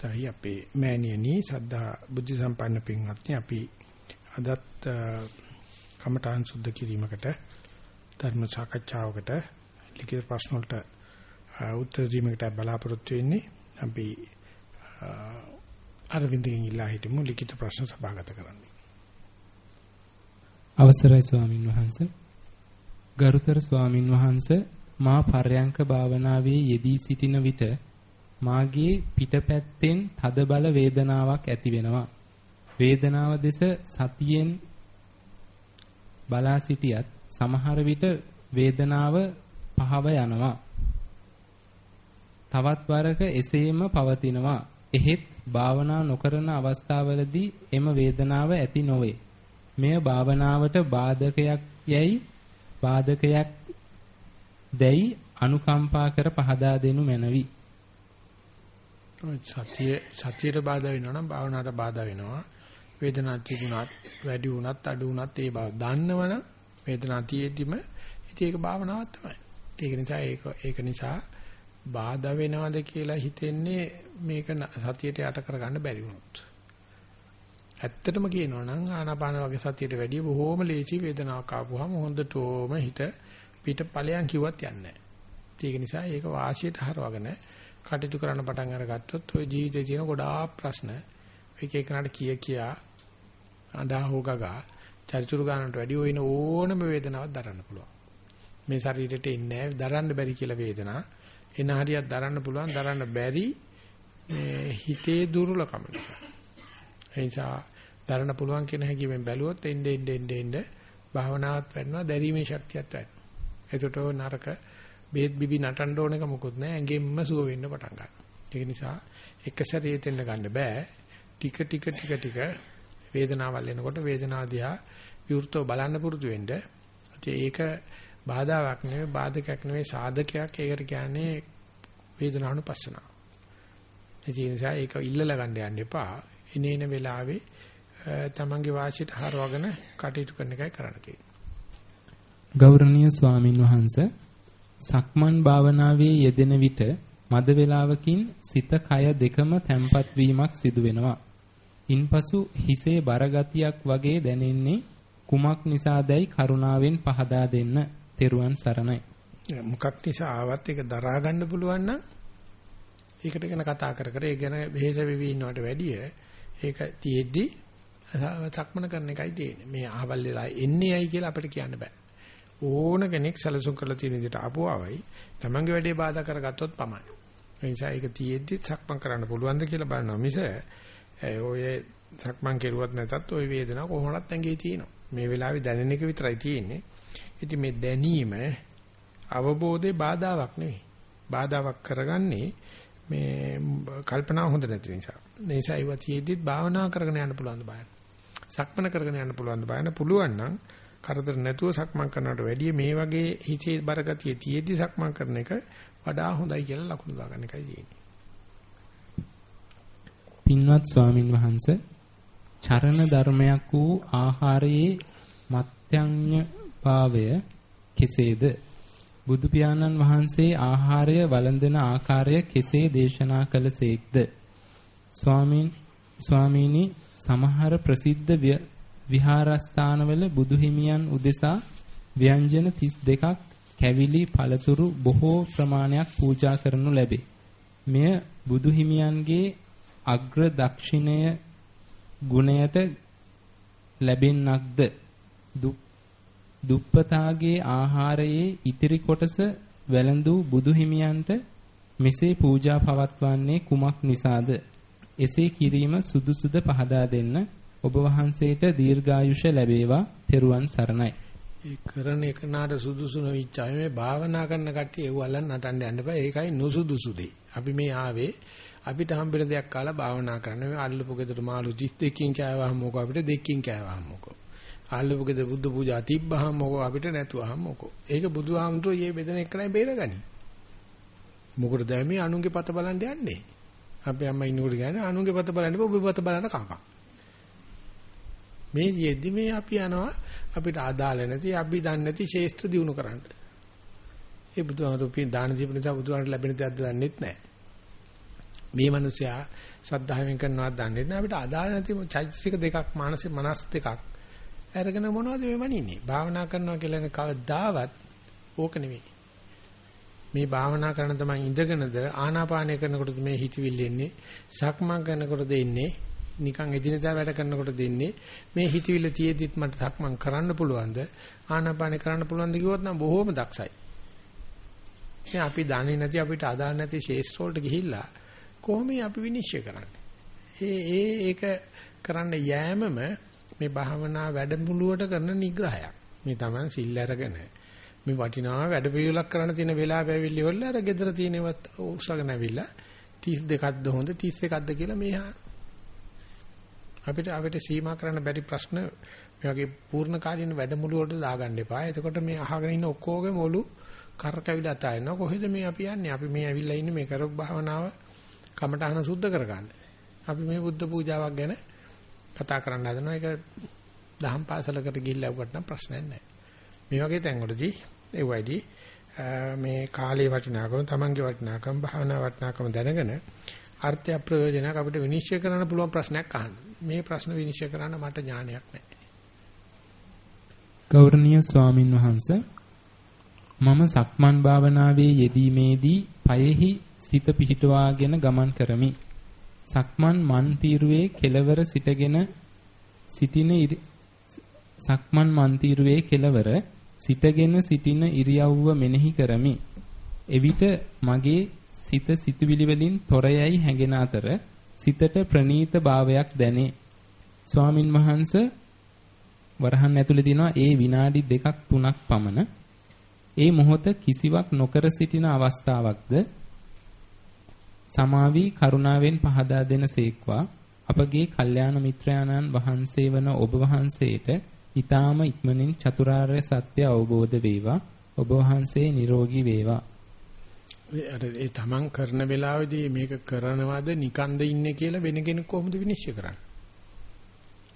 අවස්ථාවේ අපේ මෑණියනි සද්ධා බුද්ධ සම්පන්න පින්වත්නි අපි අදත් කමඨාන් සුද්ධ කිරීමකට ධර්ම සාකච්ඡාවකට ලිඛිත ප්‍රශ්න වලට උත්තර දීමකට බලාපොරොත්තු වෙන්නේ අපි අරවින්දගෙන් ඉල්ලා හිටමු ලිඛිත ප්‍රශ්න සභාගත කරන්න. අවසරයි ස්වාමින් වහන්සේ. ගරුතර ස්වාමින් වහන්සේ මා පර්යංක භාවනාවේ යෙදී සිටින විට මාගේ පිටපැත්තෙන් තදබල වේදනාවක් ඇති වෙනවා. වේදනාව දෙස සතියෙන් බලා සිටියත් සමහර විට වේදනාව පහව යනවා. තවත් වරක එසේම පවතිනවා. එහෙත් භාවනා නොකරන අවස්ථාවලදී එම වේදනාව ඇති නොවේ. මෙය භාවනාවට බාධකයක් යැයි බාධකයක් දැයි අනුකම්පා කර පහදා දෙනු මැනවි. සතිය සතියට බාධා වෙනවා නම් භාවනාවට බාධා වෙනවා. වේදනාවක් තිබුණත් වැඩි වුණත් අඩු වුණත් ඒ බව දන්නවනම් වේදනාව තියෙද්දිම ඉතින් ඒක භාවනාවක් තමයි. ඒක නිසා ඒක ඒක නිසා බාධා වෙනවද කියලා හිතෙන්නේ මේක සතියට යට කරගන්න බැරි වුණොත්. ඇත්තටම කියනවා නම් ආනාපාන වගේ සතියට වැඩිය බොහෝම ලේසි වේදනාවක් ආපුවාම හොඳටම හිත පිට ඵලයන් කිව්වත් යන්නේ නැහැ. ඒක නිසා ඒක වාසියට හරවගෙන කටයුතු කරන්න පටන් අරගත්තොත් ওই ජීවිතේ තියෙන ගොඩාක් ප්‍රශ්න එක එකනට කිය කියා අඬා හොගගා චරිචුරු ගන්නට වැඩි වෙන ඕනම වේදනාවක් දරන්න පුළුවන්. මේ ශරීරෙට ඉන්නේ දරන්න බැරි කියලා වේදනා. එන හරියක් දරන්න පුළුවන් දරන්න බැරි මේ හිතේ දුර්වලකම නිසා. ඒ නිසා දරන්න පුළුවන් කියන හැඟීමෙන් බැලුවොත් එන්නේ එන්නේ එන්නේ භාවනාවත් වැඩනවා දැරීමේ ශක්තියත් වැඩනවා. එතකොට නරක බේත් බිබි නටන්න ඕන එක මොකුත් නැහැ. ඇඟෙම්ම සුව වෙන්න පටන් ගන්නවා. ඒක නිසා එක සැරේ තෙන්න ගන්න බෑ. ටික ටික ටික ටික වේදනාවල් එනකොට වේදනාව දිහා විවෘතව බලන්න පුරුදු වෙන්න. ඒක බාධාවක් නෙවෙයි බාධකයක් නෙවෙයි සාධකයක්. ඒකට කියන්නේ වේදනානුපස්සනාව. ඒ නිසා ඒක ඉල්ලලා ගන්න යන්න එපා. එනේන වෙලාවේ තමන්ගේ වාසියට හරවගෙන කටයුතු කරන එකයි කරන්න තියෙන්නේ. ගෞරවනීය ස්වාමින් වහන්සේ සක්මන් භාවනාවේ යෙදෙන විට මද වේලාවකින් සිත කය දෙකම තැම්පත් වීමක් සිදු වෙනවා. ඉන්පසු හිසේ බරගතියක් වගේ දැනෙන්නේ කුමක් නිසාදයි කරුණාවෙන් පහදා දෙන්න. තෙරුවන් සරණයි. මොකක් නිසා ආවත් ඒක දරා ගන්න පුළුවන් නම් ඒකට ගැන කතා කර කර ඒ ගැන වෙහෙස වෙවි ඉන්නවට වැඩිය ඒක තියෙද්දි සක්මන කරන එකයි තියෙන්නේ. මේ අහවල් වෙලා එන්නේ ඇයි කියලා අපිට කියන්න බෑ. ඕන කෙනෙක් සැලසුම් කරලා තියෙන විදිහට ආපුවාවයි තමන්ගේ වැඩේ බාධා කරගත්තොත් පමණයි. ඒ නිසා ඒක තියෙද්දි සක්මන් කරන්න පුළුවන්ද කියලා බලනවා මිස ඔය සක්මන් කෙරුවත් නැතත් ওই වේදනාව කොහොමවත් ඇඟේ තියෙනවා. මේ වෙලාවේ දැනෙන එක විතරයි තියෙන්නේ. ඉතින් මේ දැනීම අවබෝධේ බාධාවක් නෙවෙයි. බාධාවක් කරගන්නේ මේ කල්පනා හොඳ නැති නිසා. ඒ නිසා ඒවා තියෙද්දිත් භාවනා කරගෙන යන්න පුළුවන් බලන්න. සක්මන කරගෙන යන්න පුළුවන් බලන්න පුළුවන් නම් කරදර නැතුව සක්මන් කරනවට වැඩිය මේ වගේ හිතේ බරගතිය තියෙද්දි සක්මන් කරන එක වඩා හොඳයි කියලා ලකුණු දාගන්න එකයි තියෙන්නේ. පින්වත් ස්වාමින් වහන්සේ චරණ ධර්මයක් වූ ආහාරයේ මත්‍යඤ්ඤ භාවය කෙසේද බුදු පියාණන් වහන්සේ ආහාරය වළඳන ආකාරය කෙසේ දේශනා කළසේක්ද ස්වාමින් ස්වාමීනි සමහර ප්‍රසිද්ධ විහාරස්ථානවල බුදු හිමියන් උදෙසා ව්‍යංජන 32ක් කැවිලි පළතුරු බොහෝ ප්‍රමාණයක් පූජා කරනු ලැබේ. මෙය බුදු හිමියන්ගේ අග්‍ර දක්ෂිණය ගුණයට ලැබෙන්නක්ද දුප්පතාගේ ආහාරයේ ඉතිරි කොටස වැළඳූ බුදු හිමියන්ට මෙසේ පූජා පවත්වන්නේ කුමක් නිසාද? එසේ කිරීම සුදුසුද පහදා දෙන්න ඔබ වහන්සේට දීර්ඝායුෂ ලැබේවා. තෙරුවන් සරණයි. ඒ කරන එක නාට සුදුසු නොවිච්චාය මේ භාවනා කරන කට්ටිය ඒව අල්ලන්න නටන්න යන්න බෑ. ඒකයි නුසුදුසු දෙයි. අපි මේ ආවේ අපිට හම්බෙන දෙයක් කාලා භාවනා කරන්න. මේ අල්ලපු ගෙදර මාළු 32කින් කෑවහම මොකෝ අපිට දෙකකින් කෑවහම මොකෝ. අල්ලපු ගෙදර බුද්ධ පූජා තිබ්බහම මොකෝ අපිට නැතුවහම මොකෝ. ඒක බුදුහාමුදුරෝ ඊයේ බෙදෙන එකනයි බේරගනි. මොකටද මේ අනුන්ගේ පත බලන්න යන්නේ? අපේ අම්මා ඉන්නකොට කියන්නේ අනුන්ගේ පත බලන්න ඔබ පත බලන්න කකා. මේ යෙදි මේ අපි යනවා අපිට අදාළ නැති අපි දන්නේ නැති ශේෂ්ත්‍ර දිනු කරන්න. ඒ බුදුහාමුදුරුවෝ පින් දාන දීප නිසා බුදුහාමුදුරුවෝ ලැබෙන දෙයක් දන්නෙත් නැහැ. මේ මිනිසයා ශ්‍රද්ධාවෙන් කරනවා දන්නේ නැහැ අපිට අදාළ නැති චෛතසික දෙකක් මානසික මනස් දෙකක් අරගෙන මොනවද මේ මනින්නේ භාවනා කරනවා කියලා කවදාවත් ඕක නෙවෙයි මේ භාවනා කරන තමයි ඉඳගෙනද ආනාපානය කරනකොටද මේ හිතවිල්ල එන්නේ සක්මන් කරනකොටද එන්නේ නිකන් එදිනදා වැඩ කරනකොට දෙන්නේ මේ හිතවිල්ල තියේදිත් මට සක්මන් කරන්න පුළුවන්ද? ආනාපානය කරන්න පුළුවන්ද කිව්වොත් නම් බොහොම දක්ෂයි. මේ අපි දන්නේ නැති අපිට අදාළ නැති ශේෂ්ඨ වලට ගිහිල්ලා කොහොමද අපි විනිශ්චය කරන්නේ? ඒ ඒ ඒක කරන්න යෑමම මේ භාවනා වැඩමුළුවට කරන නිග්‍රහයක්. මේ තමයි සිල් අරගෙන මේ වටිනා වැඩ පිළිවෙලක් කරන්න තියෙන වෙලාව ඇවිල්ලි වල අර gedara තියෙනවත් උස්සගෙන ඇවිල්ලා 32ක්ද හොඳ 31ක්ද කියලා මේ අපිට අපිට සීමා කරන්න බැරි ප්‍රශ්න මේ වගේ පූර්ණ කාලීන වැඩමුළු වලට දාගන්න එපා. එතකොට මේ අහගෙන ඉන්න ඔක්කොගේම ඔලු කරකැවිලා තයනවා. කොහෙද මේ අපි යන්නේ? අපි මේ ඇවිල්ලා ඉන්නේ මේ කරොක් භාවනාව කමටහන සුද්ධ කරගන්න. අපි මේ බුද්ධ පූජාවක් ගැන කතා කරන්න හදනවා. ඒක දහම් පාසලකට ගිහිල්ලා වුණත් නම් ප්‍රශ්නයක් නැහැ. මේ වගේ තැන්වලදී ඒ වයිදී මේ කාලේ වටිනාකම, Tamange වටිනාකම, භාවනා වටිනාකම දැනගෙන අර්ථය ප්‍රයෝජනයක් අපිට විනිශ්චය කරන්න පුළුවන් ප්‍රශ්නයක් අහන්න. මේ ප්‍රශ්න විනිශ්චය කරන්න මට ඥානයක් නැහැ. ගෞරවනීය ස්වාමින් වහන්සේ මම සක්මන් භාවනාවේ යෙදීමේදී පයෙහි සිත පිහිටවාගෙන ගමන් කරමි. සක්මන් මන් තීරුවේ කෙලවර සිටගෙන සිටින සක්මන් මන් තීරුවේ කෙලවර සිටගෙන සිටින ඉරියව්ව මෙනෙහි කරමි. එවිට මගේ සිත සිතුවිලි වලින් තොරයයි හැඟෙන අතර සිතට ප්‍රනීත භාවයක් දැනේ. ස්වාමින් වහන්සේ වරහන් ඇතුලේ තියෙනවා ඒ විනාඩි දෙකක් තුනක් පමණ. ඒ මොහොත කිසිවක් නොකර සිටින අවස්ථාවක්ද? සමාවි කරුණාවෙන් පහදා දෙන සේක්වා. අපගේ කල්යාණ මිත්‍රයාණන් වහන්සේ වන ඔබ වහන්සේට ඊ타ම ඉක්මනින් චතුරාර්ය සත්‍ය අවබෝධ වේවා. ඔබ වහන්සේ නිරෝගී වේවා. අර ඒ තමන් කරන වෙලාවේදී මේක කරනවද නිකන්ද ඉන්නේ කියලා වෙන කෙනෙක් කොහොමද විනිශ්චය කරන්නේ?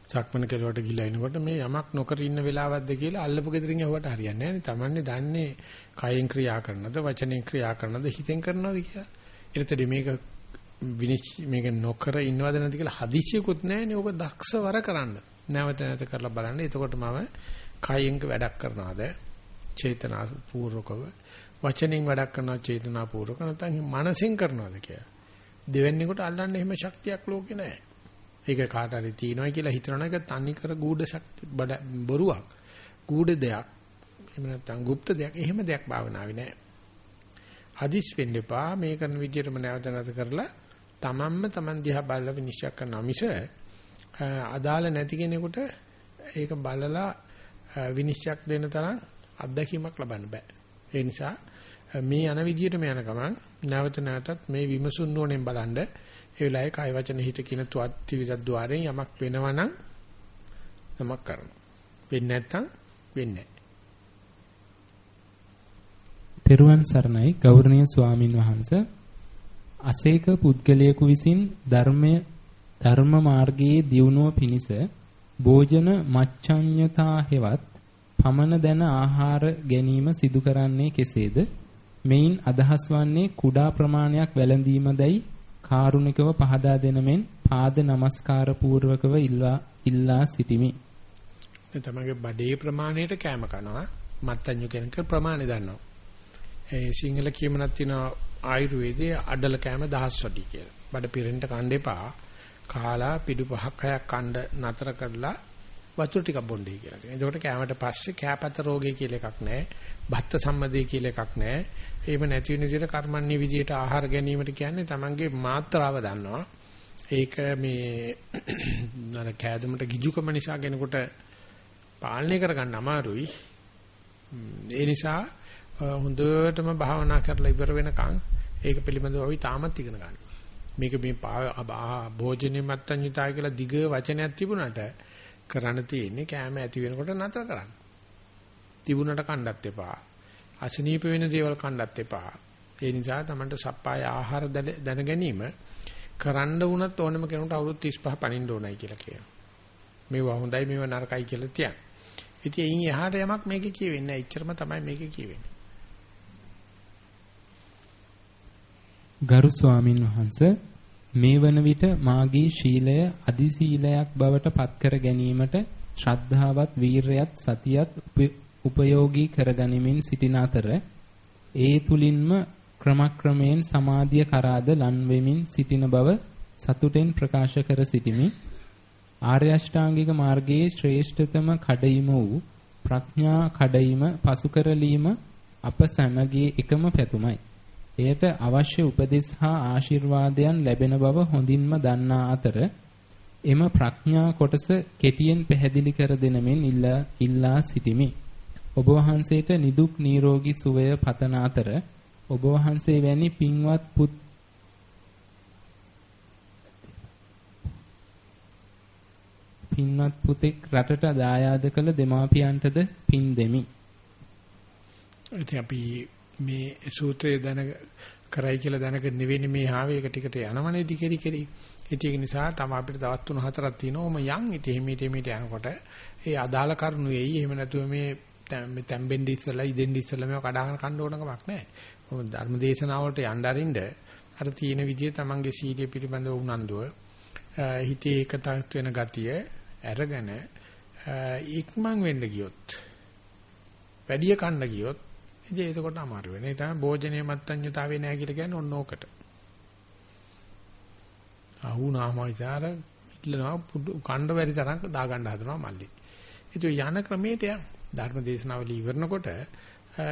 සක්මන කෙරුවට ගිහිල්ලා එනකොට මේ යමක් නොකර ඉන්න වෙලාවක්ද කියලා අල්ලපු ගෙදරින් යවුවට හරියන්නේ නැහැ නේ. තමන්නේ දන්නේ කයෙන් ක්‍රියා කරනවද, වචනෙන් ක්‍රියා කරනවද, හිතෙන් කරනවද කියලා. ඊටතේ මේක විනිශ්චය මේක නොකර ඉන්නවද නැද්ද කියලා හදිසියකුත් නැහැ නේ. ඔබ දක්ෂවර කරන්න. නැවත නැවත කරලා බලන්න. එතකොට මම කයෙන් වැඩක් කරනවද? චේතනාපූර්වකව වචනෙන් වැඩක් කරනවා චේතනාපූර්වක නැත්නම් මනසෙන් කරනවද කියලා. දෙවැන්නේකට අල්ලන්න එහෙම ශක්තියක් ලෝකේ නැහැ. ඒක කාට හරි තියනවා කියලා හිතනවා ඒක තනි කර ගුඪ ශක්ති බොරුවක්. ගුඪ දෙයක්. එහෙම නැත්නම් গুপ্ত දෙයක්. එහෙම දෙයක් භාවනාවේ නැහැ. හදිස් වෙන්න එපා මේ කරන විදිහටම නැවත නැවත කරලා තමන්ම තමන් දිහා බලලා විනිශ්චය කරනවා මිස අදාළ නැති කෙනෙකුට ඒක බලලා විනිශ්චයක් දෙන්න තරම් අත්දැකීමක් ලබන්න බෑ. ඒ නිසා මේ යන විදිහටම යන ගමන් නැවත නැවතත් මේ විමසුන් නොනෙන් බලනද ඒ වෙලාවේ කය වචන හිත කියන තුවත්ති විදද්්වාරයෙන් යමක් වෙනවනම් යමක් කරනවා. වෙන්නේ නැත්නම් වෙන්නේ තෙරුවන් සරණයි. ගෞරවනීය ස්වාමින් වහන්සේ අසේක පුද්ගලයෙකු විසින් ධර්මය ධර්ම මාර්ගයේ දියුණුව පිණිස භෝජන මච්ඡඤ්‍යතා හෙවත් පමන දැන ආහාර ගැනීම සිදු කරන්නේ කෙසේද? මෙයින් අදහස් වන්නේ කුඩා ප්‍රමාණයක් වැළඳීමදයි කාරුණිකව පහදා දෙනමෙන් පාද නමස්කාර පූර්වකව ඉල්ලා ඉල්ලා සිටිමි. තමගේ බඩේ ප්‍රමාණයට කැම කනවා මත්ඤ්‍යු කෙනෙක් ප්‍රමාණය දන්නවා. ඒ සිංහල කියමනක් තියෙනවා ආයුර්වේදයේ අඩල කැම දහස් වැඩි කියලා. බඩ පිරෙන්න කන්න එපා. කාලා පිඩු පහක් හයක් කන්න නතර කරලා වතුර ටිකක් බොන්නේ කියලා කියනවා. එතකොට කැමට පස්සේ කැපත රෝගය කියලා එකක් නැහැ. බත්ත සම්මදේ කියලා එකක් නැහැ. එහෙම නැති වෙන විදිහට කර්මන්නේ විදිහට ආහාර ගැනීමට කියන්නේ Tamange මාත්‍රාව දන්නවා. ඒක මේ අර කෑදමට ගිජුකම නිසා කෙනෙකුට පාලනය කරගන්න අමාරුයි. ඒ නිසා හොඳටම භාවනා කරලා ඉවර වෙනකන් ඒක පිළිබඳව අපි තාමත් ඉගෙන ගන්න. මේක මේ භෝජනේ මත්තඤ්ඤිතාය කියලා දිග වචනයක් තිබුණාට කරන්න තියෙන්නේ කෑම ඇති වෙනකොට නතර කරන්න. තිබුණට කණ්ඩත් එපා. අසනීප වෙන දේවල් කන්නත් එපා. ඒ නිසා Tamanට සප්පාය ආහාර දැන ගැනීම කරන්න වුණත් ඕනම කෙනෙකුට අවුරුදු 35 පණින්න ඕනයි කියලා කියනවා. මේවා හොඳයි මේවා නරකයි කියලා තියන. ඉතින් එයින් එහාට යමක් මේකේ කියවෙන්නේ නැහැ. එච්චරම තමයි මේකේ කියවෙන්නේ. ගරු ස්වාමින් වහන්සේ මේ වන විට මාගේ ශීලය අදි සීලයක් බවට පත් කර ගැනීමට ශ්‍රද්ධාවත් වීරයත් සතියත් උපයෝගී කරගනිමින් සිටින අතර ඒ තුලින්ම ක්‍රමක්‍රමයෙන් සමාධිය කරාද ලන් වෙමින් සිටින බව සතුටෙන් ප්‍රකාශ කර සිටිමි. ආර්ය අෂ්ටාංගික මාර්ගයේ ශ්‍රේෂ්ඨතම කඩයිම වූ ප්‍රඥා කඩයිම පසු කරලීම අප සැමගේ එකම පැතුමයි. එයට අවශ්‍ය උපදෙස් හා ආශිර්වාදයන් ලැබෙන බව හොඳින්ම දන්නා අතර එම ප්‍රඥා කොටස කෙටියෙන් පැහැදිලි කර දෙනමින් ඉල්ලා සිටිමි. ඔබ වහන්සේට නිදුක් නිරෝගී සුවය පතන අතර ඔබ වහන්සේ වැනි පින්වත් පුත් පින්වත් පුතෙක් රටට දායාද කළ දෙමාපියන්ටද පින් දෙමි. ඉතින් අපි මේ සූත්‍රය දැන කරයි කියලා දැනගෙන නෙවෙයි මේ ආවේ ඒක ටිකට යනවනේ දිකරි කෙරි. ඒක නිසා තමයි අපිට දවස් 3-4ක් තියෙනවා. ඔම යන් ඉතින් හිමීට හිමීට යනකොට ඒ අදාළ කරුණු එයි. එහෙම නැතුව මේ මේ තැම්බෙන්න ඉස්සලා ඉදෙන්න ඉස්සලා මේව කඩාගෙන කන්න ඕන කමක් නැහැ. මොකද ධර්ම දේශනාවලට යන්න අරින්න අර තියෙන විදිය තමන්ගේ සීලිය පිළිබඳව උනන්දුව හිතේ එකතත් වෙන ගතිය අරගෙන ඉක්මන් වෙන්න ගියොත් වැඩි කන්න ගියොත් ඉතින් එතකොට අමාරු වෙන. ඒ තමයි භෝජනයේ මත්ඤ්‍යතාවේ නැහැ කියලා කියන්නේ ඔන්න ඕකට. අහුනාම විචාර ඉట్లනවා කණ්ඩ බැරි තරම් දා ගන්න හදනවා මල්ලි. ඉතින් යන ක්‍රමයට යන ධර්ම දේශනාවලිය ඉවරනකොට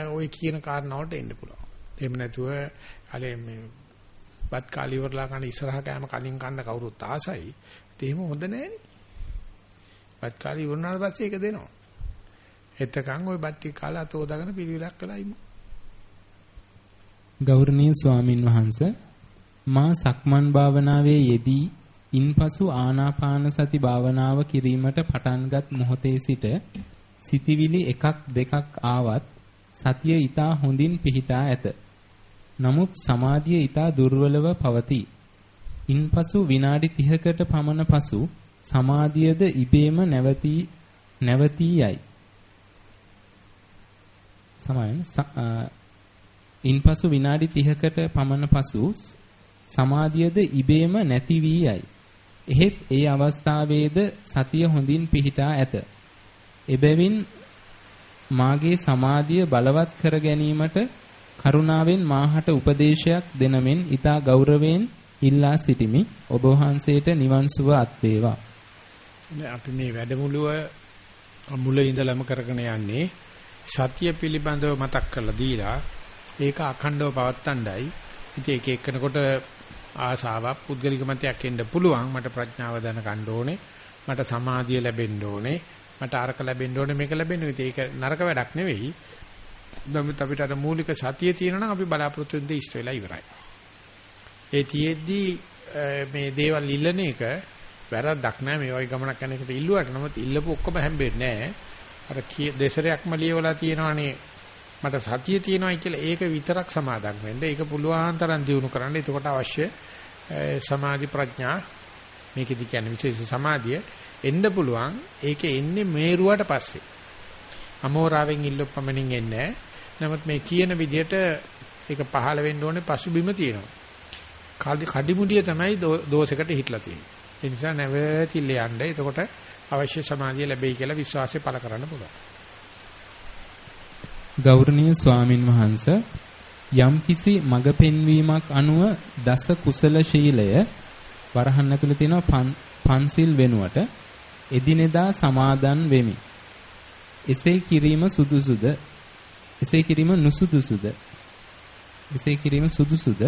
ওই කියන කාරණාවට එන්න පුළුවන්. එහෙම නැතුව අලේ මේ බත් කාලි ඉවරලා කන ඉස්සරහ කෑම කලින් කන්න කවුරුත් ආසයි. ඒත් එහෙම හොඳ නෑනේ. බත් කාලි ඉවරනාට පස්සේ ඒක දෙනවා. එතකන් ওই බත් ටික කාලා තෝදාගෙන පිළිවිලක් කළා ඉමු. ගෞරවනීය ස්වාමින් වහන්සේ මා සක්මන් භාවනාවේ යෙදී ඉන්පසු ආනාපාන සති භාවනාව කිරීමට පටන්ගත් මොහොතේ සිට සිතිවිලි එකක් දෙකක් ආවත් සතිය ඊටා හොඳින් පිහිටා ඇත. නමුත් සමාධිය ඊටා දුර්වලව පවතී. ඉන්පසු විනාඩි 30කට පමණ පසු සමාධියද ඉබේම නැවතී නැවතී යයි. සමායන ඉන්පසු විනාඩි 30කට පමණ පසු සමාධියද ඉබේම නැති වී යයි. එහෙත් ඒ අවස්ථාවේද සතිය හොඳින් පිහිටා ඇත. එබැවින් මාගේ සමාධිය බලවත් කර ගැනීමට කරුණාවෙන් මාහට උපදේශයක් දෙනමෙන් ඊතා ගෞරවයෙන් ඉල්ලා සිටිමි. ඔබ වහන්සේට නිවන් සුව අත් වේවා. අපි මේ වැඩමුළුව මුල ඉඳලම කරගෙන යන්නේ සතිය පිළිබඳව මතක් කරලා දීලා ඒක අඛණ්ඩව පවත්තණ්ඩයි. ඉතින් ඒක එක්කනකොට ආසාවක් පුද්ගලික මතයක් එන්න පුළුවන්. මට ප්‍රඥාව දැන ගන්න ඕනේ. මට සමාධිය ලැබෙන්න ඕනේ. මට අරක ලැබෙන්න ඕනේ මේක ලැබෙන්න ඕනේ. ඒක නරක වැඩක් නෙවෙයි. නමුත් අපිට අර මූලික සතිය තියෙනවා නම් අපි බලාපොරොත්තු වෙන දේ ඉෂ්ට වෙලා ඉවරයි. ඒ තියේදී මේ දේවල් ඉල්ලන එක වැරද්දක් නෑ මේ වගේ ගමනක් යන එකට ඉල්ලුවට නමුත් ඉල්ලපු ඔක්කොම හැම්බෙන්නේ නෑ. අර දෙසරයක්ම ලියවලා තියෙනවානේ මට සතිය තියෙනවායි කියලා ඒක විතරක් සමාදන් වෙන්න. ඒක පුළුවන් තරම් දියුණු කරන්න. එතකොට අවශ්‍ය සමාධි ප්‍රඥා මේකෙදි කියන්නේ විශේෂ සමාධිය එන්න පුළුවන්. ඒකේ එන්නේ මේරුවට පස්සේ. අමෝරාවෙන් ඉල්ලොප්පමණින් එන්නේ නමුත් මේ කියන විදිහට ඒක පහළ වෙන්න ඕනේ පසුබිම තියෙනවා. කඩිමුඩිය තමයි දෝෂයකට හිටලා තියෙන්නේ. ඒ නිසා නැවතිල්ල යන්න. එතකොට අවශ්‍ය සමාධිය ලැබෙයි කියලා විශ්වාසය පළ කරන්න පුළුවන්. ගෞරවනීය ස්වාමින් වහන්සේ යම්කිසි මඟ පෙන්වීමක් අනුව දස කුසල ශීලය වරහන් ඇතුළේ තියෙන පන්සිල් වෙනුවට එදිනෙදා සමාදන් වෙමි. එසේ කිරීම සුදුසුද? එසේ කිරීම නුසුදුසුද? එසේ කිරීම සුදුසුද?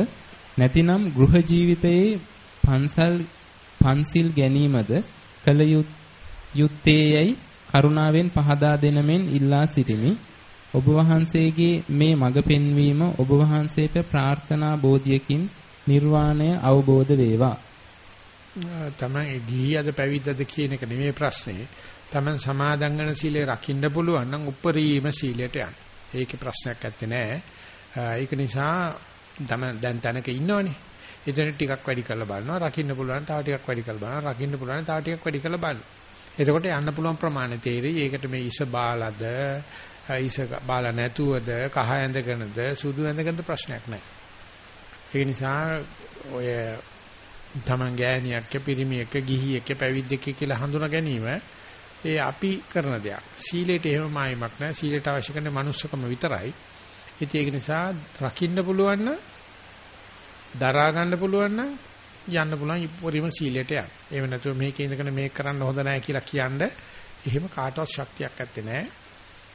නැතිනම් ගෘහ ජීවිතයේ පන්සල් පන්සිල් ගැනීමද කල යුත්තේයයි කරුණාවෙන් පහදා දෙනමෙන් ඉල්ලා සිටිමි. ඔබ වහන්සේගේ මේ මඟ පෙන්වීම ඔබ වහන්සේට ප්‍රාර්ථනා බෝධියකින් නිර්වාණය අවබෝධ වේවා. තමයි ගිහියද පැවිද්දද කියන එක නෙමෙයි ප්‍රශ්නේ. තමන් සමාදන් වෙන සීලය රකින්න පුළුවන් නම් උපරිම සීලයට යන්න. ඒකේ ප්‍රශ්නයක් නැත්තේ නෑ. ඒක නිසා තමන් දැන් තැනක ඉන්නවනේ. එතන ටිකක් වැඩි කරලා බලනවා. රකින්න පුළුවන් තව ටිකක් වැඩි කරලා බලනවා. රකින්න පුළුවන් තව ටිකක් වැඩි කරලා බලනවා. එතකොට යන්න පුළුවන් ප්‍රමාණය තේරෙයි. ඒකට මේ ඉස බාලද, ඉස බාල නැතුවද, කහ ඇඳගෙනද, සුදු ඇඳගෙනද ප්‍රශ්නයක් නැහැ. ඒ නිසා ඔය තමන් ගෑණියක් පිරිමියෙක් ගිහියෙක් පැවිද්දෙක් කියලා හඳුනා ගැනීම ඒ අපි කරන දෙයක්. සීලයට එහෙම මායිමක් නැහැ. සීලයට අවශ්‍ය කරන මනුස්සකම විතරයි. ඉතින් ඒක නිසා රකින්න පුළුවන් නම් දරා ගන්න පුළුවන් නම් යන්න පුළුවන් පරිම සීලයට යන්න. එහෙම නැතුව මේකේ ඉඳගෙන මේක කරන්න හොඳ නැහැ කියලා කියන්නේ එහෙම කාටවත් ශක්තියක් නැත්තේ නෑ.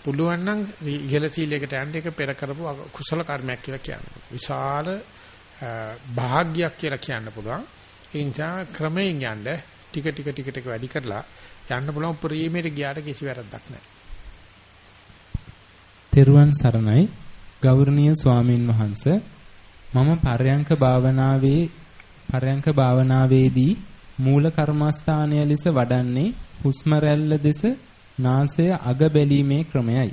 පුළුවන් නම් ඉහළ සීලයකට යන්න ඒක පෙර කරපු කුසල කර්මයක් කියලා කියනවා. විශාල භාග්යක් කියලා කියන්න පුළුවන්. ඒ නිසා ක්‍රමයෙන් යන්න ටික ටික ටික ටික වැඩි කරලා යන්න පුළුවන් උපරිමයට ගියාට කිසි වැරද්දක් නැහැ. තෙරුවන් සරණයි ගෞරවනීය ස්වාමින් වහන්සේ මම පරයන්ක භාවනාවේ පරයන්ක භාවනාවේදී මූල කර්මස්ථානය ලෙස වඩන්නේ හුස්ම රැල්ල දෙස නාසය අග බැලීමේ ක්‍රමයයි.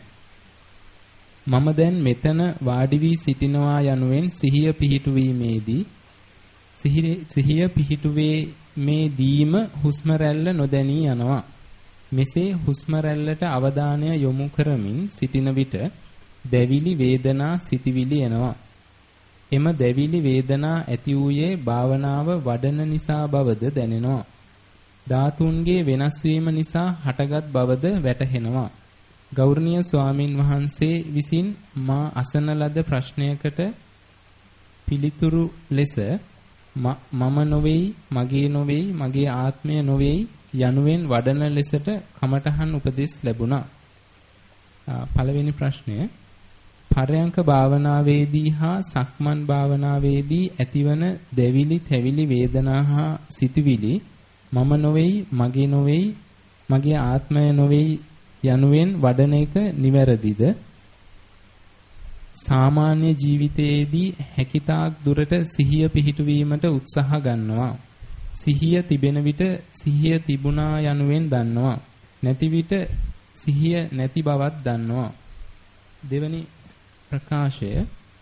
මම දැන් මෙතන වාඩි වී සිටිනවා යනුවෙන් සිහිය පිහිටුවීමේදී සිහිය පිහිටුවේ මේ දීම හුස්ම රැල්ල නොදැනී යනවා. මෙසේ හුස්ම රැල්ලට අවධානය යොමු කරමින් සිටින විට දැවිලි වේදනා සිටිවිලි එනවා. එම දැවිලි වේදනා ඇති වූයේ භාවනාව වඩන නිසා බවද දැනෙනවා. ධාතුන්ගේ වෙනස් වීම නිසා හටගත් බවද වැටහෙනවා. ගෞරවනීය ස්වාමින් වහන්සේ විසින් මා අසන ලද ප්‍රශ්නයකට පිළිතුරු ලෙස මම නොවේයි මගේ නොවේයි මගේ ආත්මය නොවේයි යනුවෙන් වඩන ලෙසට කමඨහන් උපදෙස් ලැබුණා. පළවෙනි ප්‍රශ්නය පරයන්ක භාවනාවේදී හා සක්මන් භාවනාවේදී ඇතිවන දැවිලි තැවිලි වේදනා හා සිතුවිලි මම නොවේයි මගේ නොවේයි මගේ ආත්මය නොවේයි යනුවෙන් වඩන එක නිවැරදිද සාමාන්‍ය ජීවිතයේදී හැකිතාක් දුරට සිහිය පිහිටුවීමට උත්සාහ ගන්නවා සිහිය තිබෙන විට සිහිය තිබුණා යනුවෙන් දන්නවා නැති විට සිහිය නැති බවක් දන්නවා දෙවැනි ප්‍රකාශය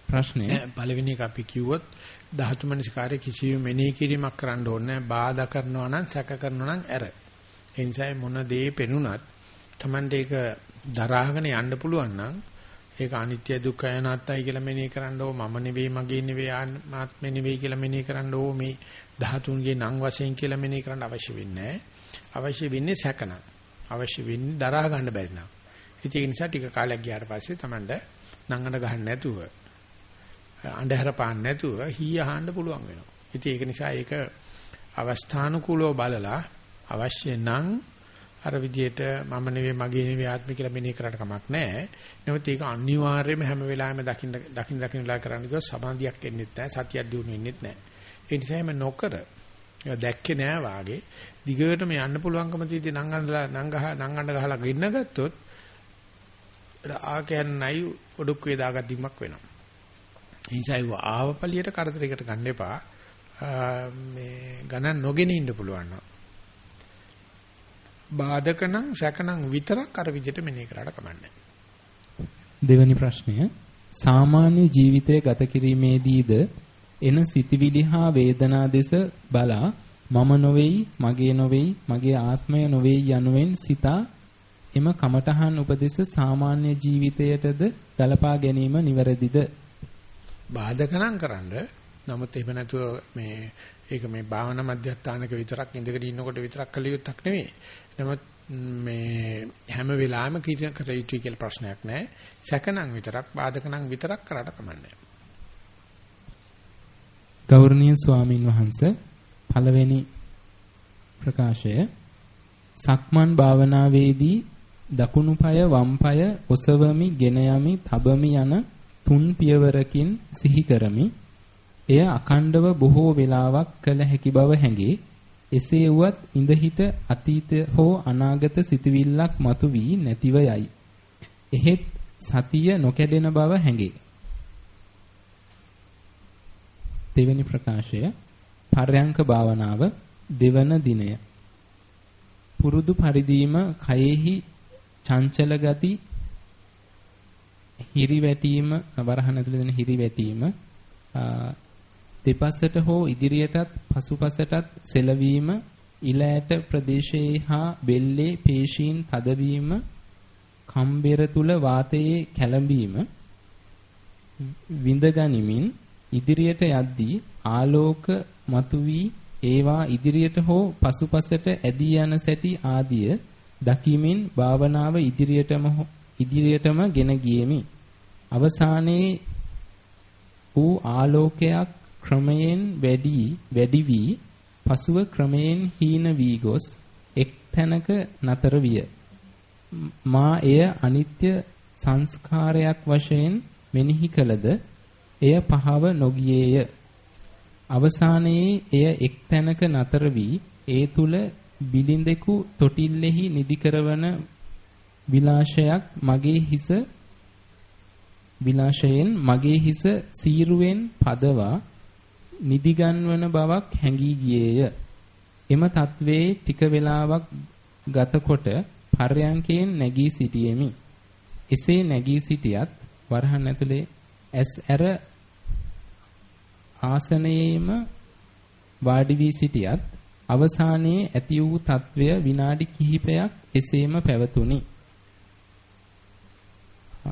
ප්‍රශ්නය පළවෙනි එක අපි කිව්වොත් ධාතු මනසිකාරය කිසියම් මෙනෙහි කිරීමක් කරන්න ඕනේ නැහැ. බාධා කරනවා නම් සැක කරනවා නම් ඇර. ඒ නිසා මොන දේ පෙනුනත් Tamande ඒක දරාගෙන යන්න පුළුවන් නම් ඒක අනිත්‍ය දුක්ඛ අනාත්තයි කියලා මෙනෙහි කරන්න ඕ මම නෙවෙයි මගේ නෙවෙයි ආත්මෙ නෙවෙයි කියලා මෙනෙහි කරන්න ඕ මේ ධාතුන්ගේ නම් වශයෙන් කියලා මෙනෙහි කරන්න අවශ්‍ය වෙන්නේ අවශ්‍ය වෙන්නේ සැකන. අවශ්‍ය වෙන්නේ දරා ගන්න බැරි නම්. ඉතින් ඒ නිසා ටික කාලයක් ගියාට පස්සේ Tamande නංගන ගහන්න නැතුව අන්ධහර පාන්න නැතුව හීය අහන්න පුළුවන් වෙනවා. ඉතින් ඒක නිසා ඒක අවස්ථානුකූලව බලලා අවශ්‍ය නම් අර විදියට මම නෙවෙයි මගේ නෙවෙයි ආත්මය කියලා මෙනෙහි කරාට කමක් නැහැ. නමුත් ඒක අනිවාර්යයෙන්ම හැම වෙලාවෙම දකින්න දකින්න දකින්න වෙලා කරන්න ගියොත් සමාධියක් එන්නේ නැහැ. සතියක් දිනු වෙන්නේ නැහැ. ඒ නිසා එම නොකර ඒක දැක්කේ නෑ වාගේ දිගටම යන්න පුළුවන්කම තියෙදි නංගන්නලා නංගහ නංගන්න ගහලා ගෙන්න ගත්තොත් ආකයන්යි ඔඩුක් වේදාගත් දීමක් වෙනවා. ඒ නිසා ඒව ආවපලියට කරදරයකට ගන්න එපා. මේ ගණන් නොගෙන ඉන්න පුළුවන් නෝ. බාධක නම් සැකනම් විතරක් අර විදිහට මෙනෙහි කරාට කමන්නේ. දෙවැනි ප්‍රශ්නය සාමාන්‍ය ජීවිතය ගත කිරීමේදීද එන සිතිවිලි හා වේදනා දෙස බලා මම නොවේයි මගේ නොවේයි මගේ ආත්මය නොවේයි යනුවෙන් සිතා එම කමඨහන් උපදෙස සාමාන්‍ය ජීවිතයටද ගලපා ගැනීම නිවැරදිද බාධක නම් කරන්න. නමුත් එහෙම නැතුව මේ ඒක මේ භාවනා මධ්‍යස්ථානක විතරක් ඉඳගෙන ඉන්නකොට විතරක් කළ යුත්තක් නෙවෙයි. නමුත් මේ හැම වෙලාවෙම කර යුතුයි කියලා ප්‍රශ්නයක් නැහැ. සැකනම් විතරක් බාධක නම් විතරක් කරාට කමන්නේ. ගෞරවනීය ස්වාමින් වහන්සේ පළවෙනි ප්‍රකාශය සක්මන් භාවනාවේදී දකුණු පාය වම් පාය ඔසවමි ගෙන යමි තබමි යන තුන් පියවරකින් සිහි කරමි. එය අකණ්ඩව බොහෝ වේලාවක් කළ හැකි බව හැඟේ. එසේ වුවත් ඉඳහිට අතීත හෝ අනාගත සිතුවිල්ලක් මතු වී නැතිව යයි. එහෙත් සතිය නොකැඩෙන බව හැඟේ. දෙවැනි ප්‍රකාශය පර්යංක භාවනාව දෙවන දිනය. පුරුදු පරිදීම කයෙහි චංචල ගති හිරිවැටීම වරහන් ඇතුළේ දෙන හිරිවැටීම දෙපසට හෝ ඉදිරියටත් පසුපසටත් සෙලවීම ඉලෑට ප්‍රදේශයේ හා බෙල්ලේ පේශීන් තදවීම කම්බෙර තුල වාතයේ කැළඹීම විඳගනිමින් ඉදිරියට යද්දී ආලෝක මතුවී ඒවා ඉදිරියට හෝ පසුපසට ඇදී යන සැටි ආදිය දකිමින් භාවනාව ඉදිරියටම ඉදිරියටම ගෙන ගියෙමි. අවසානයේ ඌ ආලෝකයක් ක්‍රමයෙන් වැඩි වැඩි වී පසුව ක්‍රමයෙන් හීන වී ගොස් එක් තැනක නතර විය. මා එය අනිත්‍ය සංස්කාරයක් වශයෙන් මෙනෙහි කළද එය පහව නොගියේය. අවසානයේ එය එක් තැනක නතර වී ඒ තුල බිලින්දෙකු තොටිල්ලෙහි නිදි කරවන විලාශයක් මගේ හිස විලාශයෙන් මගේ හිස සීරුවෙන් පදවා නිදිගන්වන බවක් හැඟී ගියේය. එම තත්වයේ ටික වේලාවක් ගතකොට පර්යංකයෙන් නැගී සිටියෙමි. එසේ නැගී සිටියත් වරහන් ඇතුලේ ඇස් ඇර ආසනයේම වාඩි වී සිටියත් අවසානයේ ඇති වූ తත්වය විනාඩි කිහිපයක් එසේම පැවතුණි.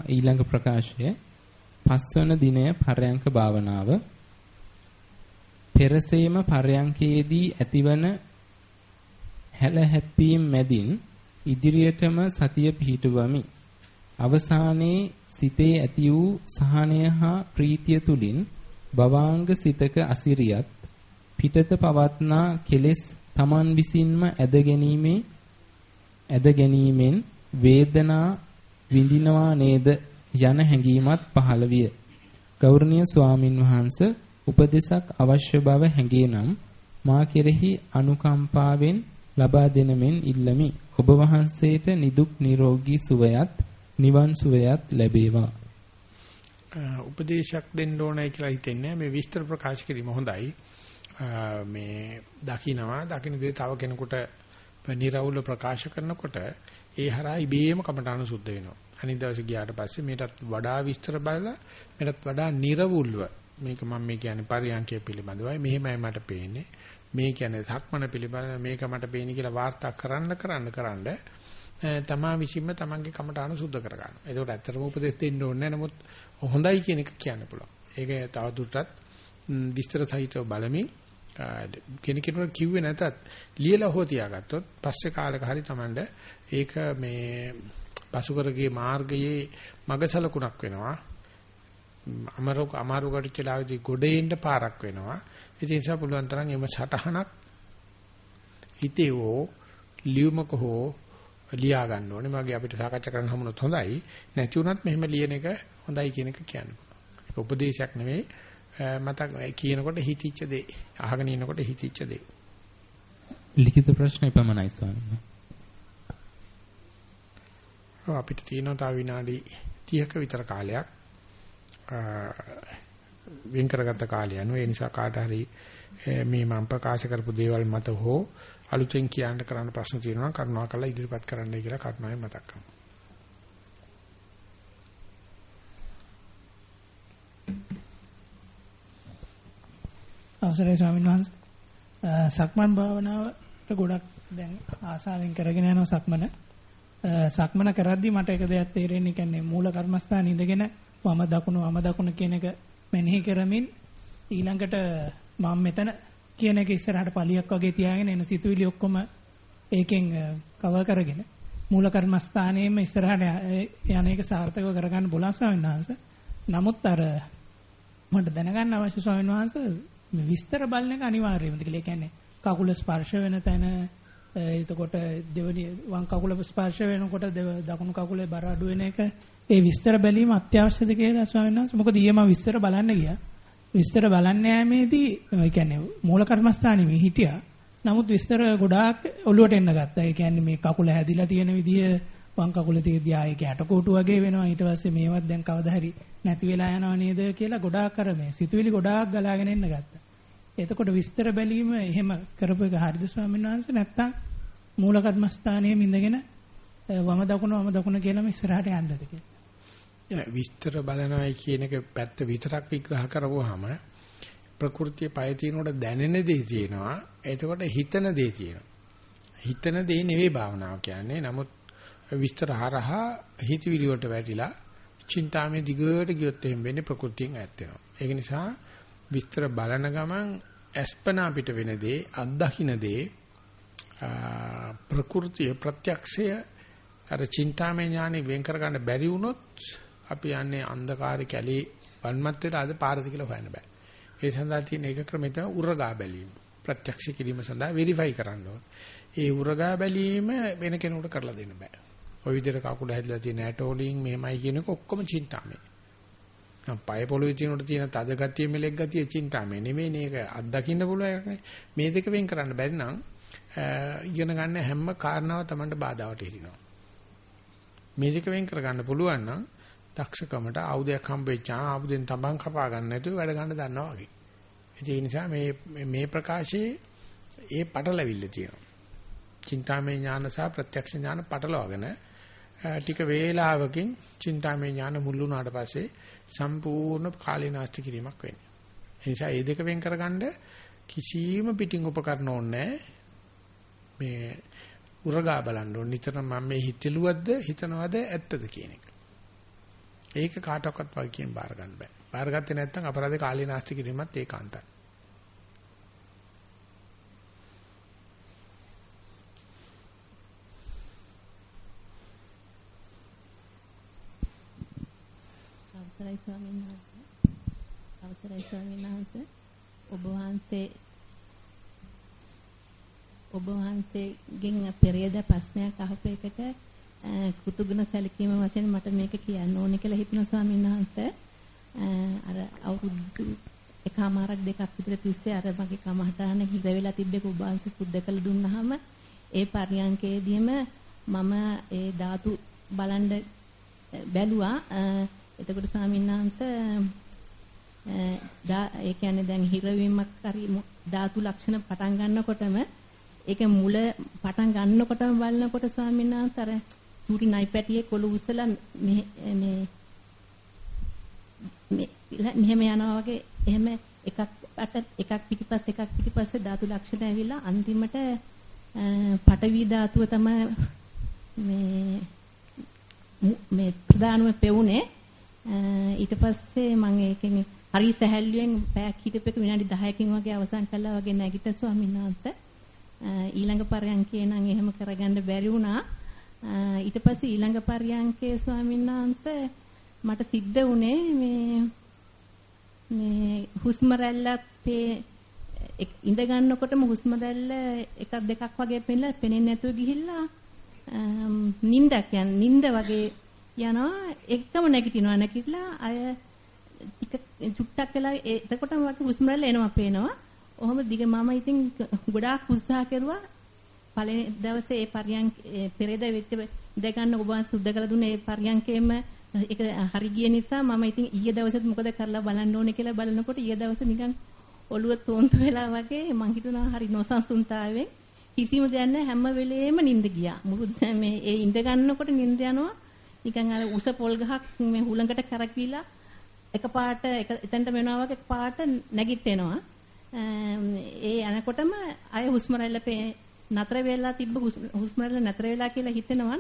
ඊළඟ ප්‍රකාශය පස්වන දිනය පරයන්ක භාවනාව පෙරසේම පරයන්කේදී ඇතිවන හැල හැප්පීම් මැදින් ඉදිරියටම සතිය පිහිටුවමි. අවසානයේ සිතේ ඇති වූ සහනය හා ප්‍රීතිය තුලින් භවාංග සිතක අසිරියත් පිටත පවත්නා කෙලෙස් Taman විසින්ම ඇද ගැනීමේ ඇද ගැනීමෙන් වේදනා විඳිනවා නේද යන හැඟීමත් පහළ විය. ගෞරවනීය ස්වාමින් වහන්සේ උපදේශක් අවශ්‍ය බව හැඟේනම් මා කෙරෙහි අනුකම්පාවෙන් ලබා දෙන මෙන් ඉල්ලමි. ඔබ වහන්සේට නිදුක් නිරෝගී සුවයත් නිවන් සුවයත් ලැබේවා. උපදේශයක් දෙන්න ඕනයි කියලා හිතෙන්නේ මේ විස්තර ප්‍රකාශ කිරීම හොඳයි. මේ දකින්නවා දකින්න දේ තව කෙනෙකුට නිර්වුල ප්‍රකාශ කරනකොට ඒ හරහා ඉබේම කමටහන සුද්ධ වෙනවා. අනිත් දවසේ ගියාට පස්සේ මේකටත් වඩා විස්තර බලලා මේකටත් වඩා නිර්වුල්ව මේක මම මේ කියන්නේ පරියන්කය පිළිබඳවයි මෙහෙමයි මට පේන්නේ. මේ කියන්නේ ධක්මන පිළිබඳව මේක මට පේන්නේ කියලා වාර්තා කරන්න කරන්න කරන්න තමා විසින්ම තමන්ගේ කමටහන සුද්ධ කර ගන්නවා. ඒකට ඇත්තටම උපදෙස් දෙන්න ඕනේ නැහැ. නමුත් හොඳයි කියන එක කියන්න පුළුවන්. ඒක තවදුරටත් විස්තර සහිතව බලමින් කෙනෙකුට කිව්වේ නැතත් ලියලා හෝ තියාගත්තොත් පස්සේ කාලෙක හරි Tamand ඒක මේ පසුකරගේ මාර්ගයේ මගසලකුණක් වෙනවා අමාරු අමාරු කටචලාවේදී ගොඩේන්න පාරක් වෙනවා. ඒ නිසා පුළුවන් තරම් එම සටහනක් හිතේ හෝ ලියුමක හෝ ලියා ගන්න ඕනේ. මගේ අපිට සාකච්ඡා කරන්න හමුනොත් හොඳයි. නැති වුණත් මෙහෙම ලියන එක හොඳයි කියන එක කියන්න පුළුවන්. ඒක උපදේශයක් නෙවෙයි මතක් කියනකොට හිතිච්ච දේ. අහගෙන ඉනකොට හිතිච්ච දේ. ලිඛිත ප්‍රශ්න එපමණයි ස්වාමීනි අපිට තියෙනවා තව විනාඩි 30ක විතර කාලයක් වෙන් කරගත්ත කාලය අනුව ඒ නිසා කාට හරි මේ මම ප්‍රකාශ කරපු දේවල් මත හෝ අලුතෙන් කියන්න කරන්න ප්‍රශ්න තියෙනවා කරුණාකරලා ඉදිරිපත් කරන්නයි කියලා කරුණාවෙන් මතක් කරනවා අවසරයි ස්වාමීන් වහන්සේ. සක්මන් භාවනාවට ගොඩක් දැන් ආසාවෙන් කරගෙන යනවා සක්මන. සක්මන කරද්දි මට එක දෙයක් තේරෙන්නේ කියන්නේ මූල කර්මස්ථාන ඉඳගෙන වම දකුණු වම දකුණු කියන එක මෙනෙහි කරමින් ඊළඟට මම මෙතන කියන එක ඉස්සරහට පලියක් වගේ තියාගෙන එන සිතුවිලි ඔක්කොම ඒකෙන් කවර් කරගෙන මූල කර්මස්ථානයේම ඉස්සරහට යන එක සාර්ථකව කරගන්න බුලන් ස්වාමීන් වහන්සේ. නමුත් අර මට දැනගන්න අවශ්‍ය ස්වාමීන් වහන්සේ මේ විස්තර බලන එක අනිවාර්යයෙන්ද කියලා. ඒ කියන්නේ කකුල ස්පර්ශ වෙන තැන එතකොට දෙවනි වම් කකුල ස්පර්ශ වෙනකොට දකුණු කකුලේ බර අඩු වෙන එක ඒ විස්තර බැලීම අත්‍යවශ්‍යද කියලා ස්වාමීන් වහන්සේ. මොකද ඊයේ මම විස්තර බලන්න ගියා. විස්තර බලන්න යෑමේදී ඒ කියන්නේ මූල කර්මස්ථානෙ හිටියා. නමුත් විස්තර ගොඩාක් ඔලුවට එන්න ගත්තා. ඒ කියන්නේ මේ කකුල හැදිලා තියෙන විදිය වම් කකුලේ තියදී ආයේ කැටකොටු වගේ වෙනවා. ඊට පස්සේ මේවත් දැන් කවදා හරි නැති වෙලා යනව නේද කියලා ගොඩාක් අර මේ සිතුවිලි ගොඩාක් ගලාගෙන එන්න ගත්තා. එතකොට විස්තර බැලීම එහෙම කරපු එක හරිද ස්වාමීන් වහන්සේ නැත්තම් මූල කර්මස්ථානයේ ඉඳගෙන වම දකුණ වම දකුණ කියලාම ඉස්සරහට යන්නද කියලා. විස්තර බලනවායි කියන එක පැත්ත විතරක් විග්‍රහ කරපුවාම ප්‍රകൃතිය පය තිනකොට දැනෙන දේ තියෙනවා. එතකොට හිතන දේ තියෙනවා. හිතන දේ නෙවෙයි භාවනාව කියන්නේ. නමුත් විස්තර හරහා හිතවිලි වලට වැටිලා චින්තාමේ දිගට ගියොත් එහෙම වෙන්නේ ප්‍රകൃතියෙන් ඈත් වෙනවා. ඒක නිසා විස්තර බලන ගමන් අස්පනා පිට වෙන දේ අත්දකින්න දේ ප්‍රകൃතිය ප්‍රත්‍යක්ෂය අර චින්තාමේ ඥානෙ වෙන් කර ගන්න බැරි වුණොත් අපි යන්නේ අන්ධකාරය කැලේ වන්මත් වෙලා අද පාරද කියලා හොයන්න බෑ. ඒ සඳහා තියෙන එක ක්‍රමය තමයි උරගා බැලීම. ප්‍රත්‍යක්ෂ කිරීම සඳහා වෙරිෆයි කරන්න ඕන. ඒ උරගා බැලීම වෙන කෙනෙකුට කරලා දෙන්න බෑ. ওই විදිහට කකුල හැදලා තියෙන ඇටෝලින් මෙහෙමයි කියනක ඔක්කොම චින්තාමය. නම් පය පොළොවේ තියෙනකොට තියෙන තද ගතිය මෙලෙක් ගතිය චින්තාමය නෙමෙයි මේක අත්දකින්න පුළුවන් එකක් නේ. මේ දෙක වෙන් කරන්න බැරි නම් ඉගෙන ගන්න හැම කාරණාව Tamanට බාධාවට හිටිනවා. මේ දෙක වෙන් කරගන්න පුළුවන් නම් දක්ෂකමට ආයුධයක් හම්බෙච්චා ආයුධෙන් තමන් කපා ගන්න නැතුව වැඩ ගන්න දන්නවා වගේ. ඒ නිසා මේ මේ ප්‍රකාශයේ ඒ පටලවිල්ල තියෙනවා. චින්තාමය ඥාන සහ ප්‍රත්‍යක්ෂ ඥාන පටලවාගෙන ටික වේලාවකින් චින්තාමය ඥාන මුල් වුණාට පස්සේ සම්පූර්ණ කාලීනාස්ති කිරීමක් වෙන්නේ. ඒ නිසා මේ දෙක වෙන් කරගන්න කිසිම පිටින් උපකරණ ඕනේ මේ උරගා බලන්න ඕන නිතරම මම මේ හිතලුවද්ද හිතනවද ඇත්තද කියන එක. ඒක කාටවත් වගකීම් බාර ගන්න බෑ. බාරගත්තේ නැත්නම් අපරාධ කාලේ නාස්ති කිරීමත් ඒකාන්තයි. අවසරයි ස්වාමීන් වහන්සේ. අවසරයි ස්වාමීන් වහන්සේ. ඔබ වහන්සේ ඔබ වහන්සේගෙන් පෙරේද ප්‍රශ්නයක් අහපු එකට කෘතුගුණ සැලකීම වශයෙන් මට මේක කියන්න ඕනේ කියලා හිතන ස්වාමීන් වහන්සේ. අර අවුරුදු එකමාරක් දෙකක් විතර තිස්සේ අර මගේ කමහටහන හිර වෙලා තිබ්බේ කුබාංශ සුද්ධ කළ දුන්නාම ඒ පරියන්කේදීම මම ඒ ධාතු බලන්න බැලුවා. එතකොට ස්වාමීන් වහන්සේ ඒ කියන්නේ දැන් හිරවීමක් හරි ධාතු ලක්ෂණ පටන් ගන්නකොටම ඒක මුල පටන් ගන්නකොටම බලනකොට ස්වාමීන් වහන්සේ අර චූටි නයි පැටියේ කොළු උස්සලා මේ මේ මෙහෙම යනවා වගේ එහෙම එකක් අට එකක් පිටිපස්ස එකක් පිටිපස්සේ ධාතු ලක්ෂණ ඇවිල්ලා අන්තිමට පටවි ධාතුව තමයි මේ මේ ප්‍රධානම පෙවුනේ. ඊට පස්සේ මම ඒකෙන් හරි සැහැල්ලුවෙන් පැයක් හිටපෙක විනාඩි 10කින් වගේ අවසන් කළා වගේ නැගිට ස්වාමීන් වහන්සේ. ඊළඟ පරයන්කේ නම් එහෙම කරගන්න බැරි වුණා. ඊට පස්සේ ඊළඟ පරියන්කේ ස්වාමීන් වහන්සේ මට සිද්ධ වුණේ මේ මේ හුස්ම රැල්ලත් ඉඳ ගන්නකොටම හුස්ම රැල්ල එකක් දෙකක් වගේ පෙන්නලා පෙනෙන්නේ නැතුව ගිහිල්ලා නිින්දක් යන නිින්ද වගේ යනවා. එකම නැගිටිනවා. නැගිටලා අය ටික චුට්ටක් වෙලා එතකොටම වගේ හුස්ම රැල්ල එනවා පේනවා. ඔහොම දිග මම ඉතින් ගොඩාක් උත්සාහ කරුවා. පළවෙනි දවසේ ඒ පරියන්ක පෙරේද වෙච්ච ඉඳ ගන්න ඔබ සුද්ධ කළ දුන්නේ ඒ පරියන්කේම ඒක හරි ගිය නිසා මම ඉතින් ඊයේ දවසෙත් මොකද කරලා බලන්න ඕනේ කියලා බලනකොට ඊයේ දවසේ නිකන් ඔළුව තෝන්තු වෙලා වගේ මං හිතුණා හරි නොසන්සුන්තාවෙන් කිසිම දෙයක් නැහැ හැම වෙලේම නිින්ද ගියා. මොකද මේ ඒ ඉඳ ගන්නකොට නිින්ද යනවා නිකන් අර උස පොල් ගහක් මේ හුලඟට කරකිලා එකපාරට එතනට වෙනවා වගේ එකපාරට නැගිටිනවා. ඒ යනකොටම අය හුස්ම රැල්ල නතර වෙලා තිබ්බ හුස්ම රැල්ල නතර වෙලා කියලා හිතෙනවා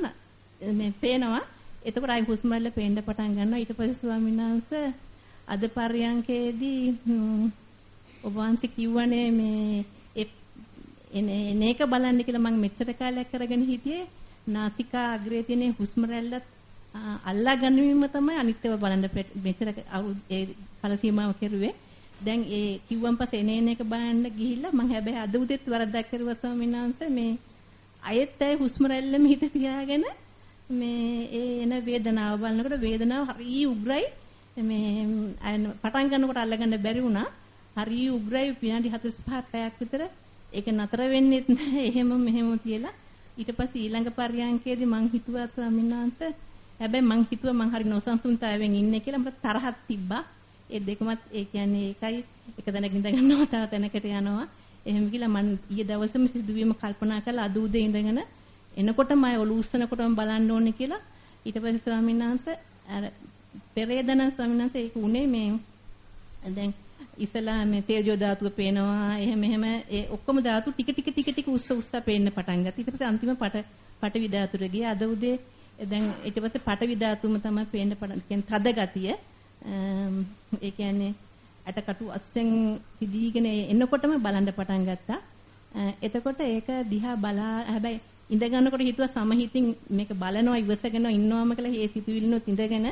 මේ පේනවා. එතකොට ආයි හුස්ම රැල්ල පේන්න පටන් ගන්නවා. ඊට පස්සේ ස්වාමීන් වහන්සේ අද පර්යංකේදී ඔබ වහන්සේ කිව්වනේ මේ එනේක බලන්න කියලා මම මෙච්චර කාලයක් කරගෙන හිටියේ නාසිකා අග්‍රයේ තියෙන හුස්ම රැල්ලත් අල්ලා ගැනීම තමයි අනිත්‍යව බලන්න මෙච්චර ඒ කාල සීමාව කෙරුවේ දැන් ඒ කිව්වන් පස්සේ එනේන එක බලන්න ගිහිල්ලා මම හැබැයි අද උදේත් වරද්දක් කරුවා ස්වාමීන් වහන්සේ මේ අයෙත් ඇයි හුස්ම රැල්ලම හිත තියාගෙන මේ ඒ එන වේදනාව බලනකොට වේදනාව හරි උග්‍රයි. මේ පටන් ගන්නකොට අල්ලගන්න බැරි වුණා. හරි උග්‍රයි විනාඩි 45ක් පැයක් විතර. ඒක නතර වෙන්නේ නැහැ එහෙම මෙහෙම කියලා. ඊට පස්සේ ඊළඟ පර්යාංකයේදී මං හිතුවා ස්වාමීන් වහන්සේ හැබැයි මං හිතුවා මං හරි නොසන්සුන්තාවයෙන් ඉන්නේ කියලා. මට තරහක් තිබ්බා. ඒ දෙකමත් ඒ කියන්නේ ඒකයි එක තැනක ඉඳ ගන්නවා තව තැනකට යනවා. එහෙම කියලා මම ඊයේ දවසේම සිදුවීම කල්පනා කරලා අද උදේ ඉඳගෙන එනකොටම අය ඔලු උස්සනකොටම බලන්න ඕනේ කියලා ඊට පස්සේ ස්වාමීන් වහන්සේ අර පෙරේදන ස්වාමීන් වහන්සේ ඒක උනේ මේ දැන් ඉස්සලා මේ තේජෝ ධාතුව පේනවා එහෙම එහෙම ඒ ඔක්කොම ධාතු ටික ටික ටික ටික උස්ස උස්ස පේන්න පටන් ගත්තා. ඊට පස්සේ අන්තිම පට පටවි ධාතුර ගියා. අද උදේ දැන් ඊට පස්සේ පටවි ධාතුම තමයි පේන්න පටන් කියන්නේ තද ගතිය. ඒ කියන්නේ ඇටකටු අස්සෙන් පිදීගෙන එනකොටම බලන්න පටන් ගත්තා. එතකොට ඒක දිහා බලා හැබැයි ඉඳ ගන්නකොට හිතුවා සමහිතින් මේක බලනවා ඉවසගෙන ඉන්නවම කියලා ඒ සිතුවිලිනොත් ඉඳගෙන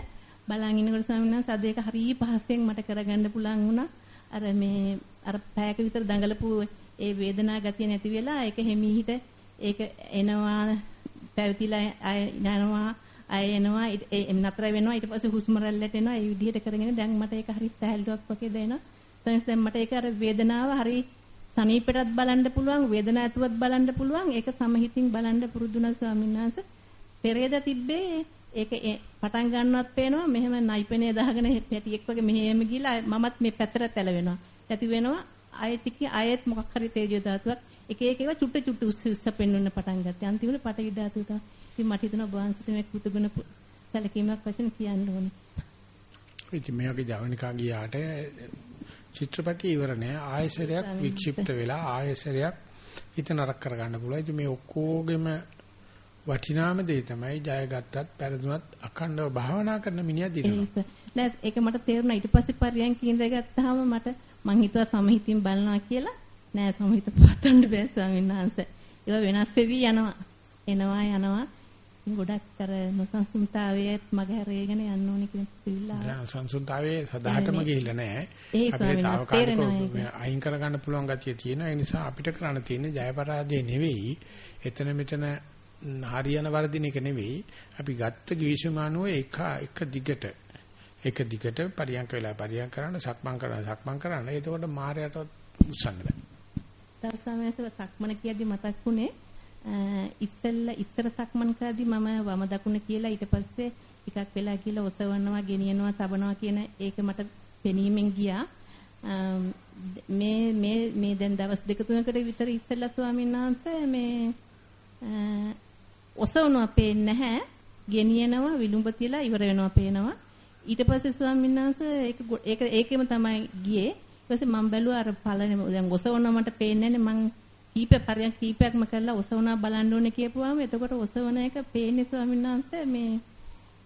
බලන් ඉන්නකොට ස්වාමීන් වහන්සේ අද ඒක හරිය පහසෙන් මට කරගන්න පුළුවන් වුණා. අර මේ අර පැයක විතර දඟලපු ඒ වේදනා ගතිය නැති වෙලා ඒක හිමීහිට ඒක එනවා පැවතිලා යනවා අය එනවා ඒ නතර වෙනවා ඊට පස්සේ හුස්ම රැල්ලට එනවා. ඒ විදිහට කරගෙන දැන් මට ඒක හරි සහැල්ලුවක් වගේ දැනෙනවා. දැන් මට ඒක අර වේදනාව හරි සනීපෙටත් බලන්න පුළුවන් වේදනාව ඇතුවත් බලන්න පුළුවන්. ඒක සමහිතින් බලන්න පුරුදුනා ස්වාමීන් වහන්සේ. පෙරේද තිබ්බේ ඒක පටන් ගන්නවත් පේනවා. මෙහෙම නයිපනේ දාගෙන පැටියෙක් වගේ මෙහෙම ගිහලා මමත් මේ පැත්තට තැලවෙනවා. ඇති වෙනවා ආයෙත් ආයෙත් මොකක් හරි තේජෝ ධාතුවක්. එක එක ඒවා චුට්ට චුට්ට උස්ස උස්ස පෙන්වන්න පටන් ගත්තා. අන්තිමට පටවි ධාතුව තමයි ඉතින් මට හිතෙනවා බවන්සිත මේ කෘතගුණ සැලකීමක් වශයෙන් කියන්න ඕනේ. ඉතින් මේ වගේ ජවනිකා ගියාට චිත්‍රපටි ඉවර නෑ ආයසරයක් වික්ෂිප්ත වෙලා ආයසරයක් හිත නරක කරගන්න පුළුවන්. ඉතින් මේ ඔක්කොගෙම වටිනාම දේ තමයි ජයගත්තත් පෙරදුනත් අඛණ්ඩව භාවනා කරන මිනිහා දිනනවා. නෑ ඒක මට තේරුණා ඊට පස්සේ පරියන් කිඳ ගත්තාම මට මං හිතුවා සමහිතින් බලනවා කියලා. නෑ සමහිත පවත්වන්න බෑ ස්වාමීන් වහන්සේ. ඒවා වෙනස් වෙවි යනවා. එනවා යනවා. ගොඩක් අර නොසන්සුන්තාවයත් මගහැරගෙන යන්න ඕනේ කියන පිළිලා. දැන් සංසුන්තාවයේ සදාටම ගිහිල්ලා නැහැ. අපිට తాවකාලිකව අයින් කරගන්න පුළුවන් ගතිය තියෙනවා. ඒ නිසා අපිට කරන්න තියෙන්නේ ජය පරාජය නෙවෙයි. එතන මෙතන හරියන වර්ධින එක නෙවෙයි. අපි ගත්ත ගිවිසුමානුව එක එක දිගට එක දිගට පරියන්ක වෙලා පරියන්ක කරන්න සක්මන් කරන්න සක්මන් කරන්න. එතකොට මායයට උස්සන්න බෑ. දර්ශනයේස සක්මන කියද්දි මතක් වුණේ ඉස්සෙල්ල ඉස්සර සක්මන් කරද්දි මම වම දකුණ කියලා ඊට පස්සේ ටිකක් වෙලා කියලා ඔසවනවා ගෙනියනවා තබනවා කියන ඒක මට පෙනීමෙන් ගියා. මේ මේ මේ දැන් දවස් දෙක තුනකට විතර ඉස්සෙල්ලා ස්වාමීන් වහන්සේ මේ ඔසවනවා පේන්නේ නැහැ. ගෙනියනවා විලුඹ තියලා ඉවර වෙනවා පේනවා. ඊට පස්සේ ස්වාමීන් වහන්සේ ඒක ඒක ඒකෙම තමයි ගියේ. ඊට පස්සේ මම බැලුවා අර පළවෙනි දැන් ඔසවනවා මට පේන්නේ නැහැ මං කීප පරියන් කීපයක්ම කරලා ඔසවනා බලන්න ඕනේ කියපුවාම එතකොට ඔසවන එක පේන්නේ ස්වාමීන් වහන්සේ මේ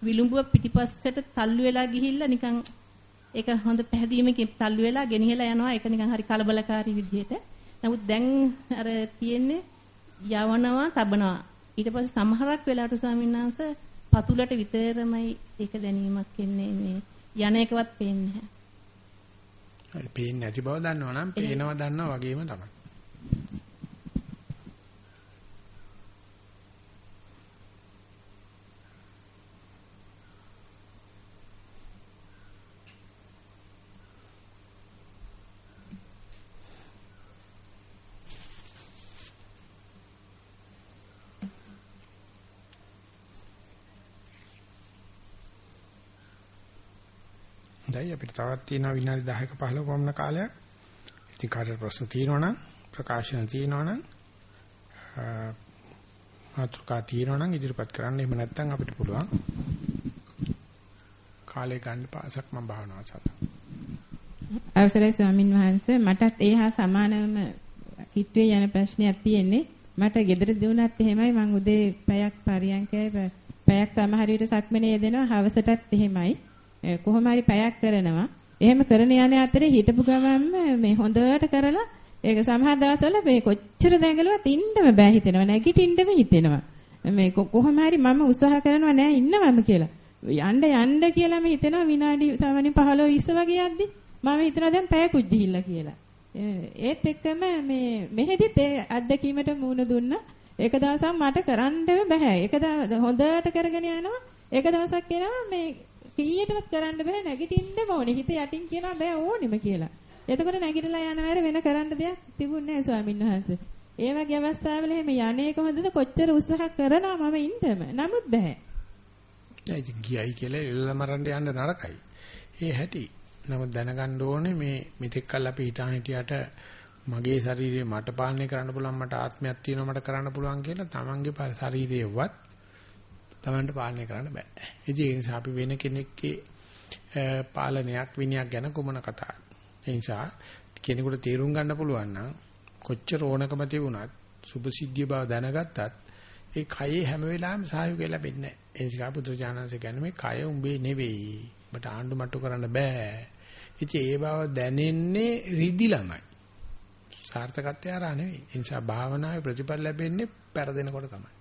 විලුඹුව පිටිපස්සට තල්ලු වෙලා ගිහිල්ලා නිකන් ඒක හොඳ පැහැදීමකින් තල්ලු වෙලා ගෙනිහලා යනවා ඒක නිකන් හරි කලබලකාරී විදිහට. නමුත් දැන් අර තියෙන්නේ යවනවා තබනවා. ඊට පස්සේ සමහරක් වෙලාවට ස්වාමීන් වහන්සේ පතුලට විතරමයි ඒක දැනීමක් එන්නේ මේ යන එකවත් පේන්නේ නැහැ. පේන්නේ නැති බව දන්නවනම් පේනවා දන්නවා වගේම තමයි. හොඳයි අපිට තවත් තියෙනවා විනාඩි 10ක 15ක වමන කාලයක්. ඉතින් කාටට ප්‍රශ්න තියෙනවා නම් ප්‍රකාශන තියෙනවා නම් මාතෘකා තියෙනවා නම් ඉදිරිපත් කරන්න. එහෙම නැත්නම් අපිට පුළුවන් කාලේ ගන්න පාසක් මම භාවනාව සඳහා. අවසරයි ස්වාමින් වහන්සේ මටත් ඒ හා සමානවම කිට්ටුවේ යන ප්‍රශ්නයක් තියෙන්නේ. මට ගෙදර දිනුනත් එහෙමයි මං උදේ පැයක් පරියන්කයි පැයක් සමහර විට සක්මනේ යෙදෙනවා හවසටත් එහෙමයි. කොහොම හරි පැයක් කරනවා. එහෙම කරන යන අතරේ හිටපු ගමන්ම මේ හොඳට කරලා ඒක සමහර දවස්වල මේ කොච්චර දැඟලුවත් ඉන්නම බෑ හිතෙනවා. නැගිටින්නම හිතෙනවා. මේ කොහොම හරි මම උත්සාහ කරනවා නෑ ඉන්නවම කියලා. යන්න යන්න කියලාම හිතෙනවා විනාඩි සාමාන්‍යයෙන් 15 20 වගේ යද්දි මම හිතනවා දැන් පැයකුත් ගිහිල්ලා කියලා. ඒත් එක්කම මේ මෙහෙදිත් ඒ අත්දැකීමට මූණ දුන්නා. ඒක දවසක් මට කරන්න බෑ. ඒක හොඳට කරගෙන යනවා. ඒක දවසක් එනවා මේ කීයටවත් කරන්න බෑ නැගිටින්න ඕනේ. හිත යටින් කියනවා බෑ ඕනෙම කියලා. එතකොට නැගිටලා යන වැර වෙන කරන්න දෙයක් තිබුණේ නැහැ ස්වාමීන් වහන්සේ. ඒ වගේ අවස්ථාවල එහෙම යන්නේ කොහොමද කොච්චර උත්සාහ කරනවා මම ඉන්නම. නමුත් බෑ. ඒ ගියයි කියලා එල්ල මරන්න යන්න නරකයි. ඒ හැටි. නමුත් දැනගන්න ඕනේ මේ මෙතෙක් කල් අපි හිතාන හිටියට මගේ ශරීරය මට පාලනය කරන්න පුළුවන් මට ආත්මයක් තියෙනවා මට කරන්න පුළුවන් කියලා තමන්ගේ ශරීරයවත් තමන්ට පාලනය කරන්න බෑ. ඒ නිසා අපි වෙන කෙනෙක්ගේ පාලනයක් විනයක් ගැන කුමන කතාවක්. ඒ නිසා කෙනෙකුට තේරුම් ගන්න පුළුවන් නම් කොච්චර ඕනකම තිබුණත් සුභසිද්ධිය බව දැනගත්තත් ඒ කයේ හැම වෙලාවෙම සහයෝගය ලැබෙන්නේ නැහැ. ඒ නිසා බුදුරජාණන්සේ කියන්නේ මේ කය උඹේ නෙවෙයි. ඔබට ආණ්ඩු මට්ටු කරන්න බෑ. ඉතින් ඒ බව දැනෙන්නේ රිදිලමයි. සාර්ථකත්වය ආරා නෙවෙයි. ඒ නිසා භාවනාවේ ප්‍රතිඵල ලැබෙන්නේ පෙරදෙනකොට තමයි.